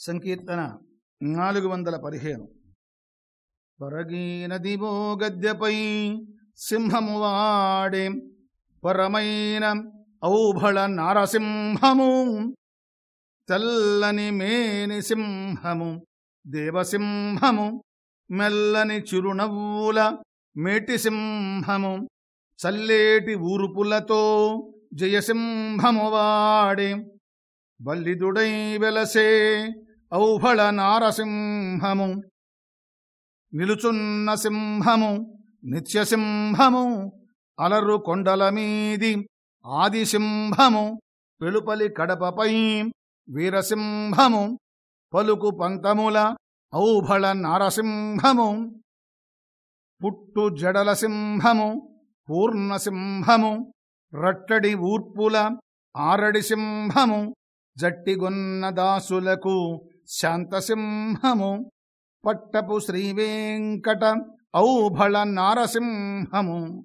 సంకీర్తన నాలుగు వందల పదిహేను. పరగీన దివో గద్యపై సింహము వాడే పరమైన ఔభళ నారసింహము తెల్లని మేని సింహము దేవసింహము మెల్లని చిరునవ్వుల మేటి సింహము చల్లేటి ఊరుపులతో జయసింహము వాడే బల్లిదుడై వెలసే ఔభళ నారసింహము. నిలుచున్న సింహము నిత్యసింహము అలరు కొండల మీది ఆదిసింహము పెలుపలి కడపపై వీరసింహము పలుకు పంతముల ఔభళ నారసింహము. పుట్టు జడల సింహము పూర్ణసింహము రట్టడి ఊర్పుల ఆరడి సింహము జట్టిగొన్న దాసులకు శాంతసింహము. పట్టపు శ్రీవేంకట ఔభళ నారసింహము.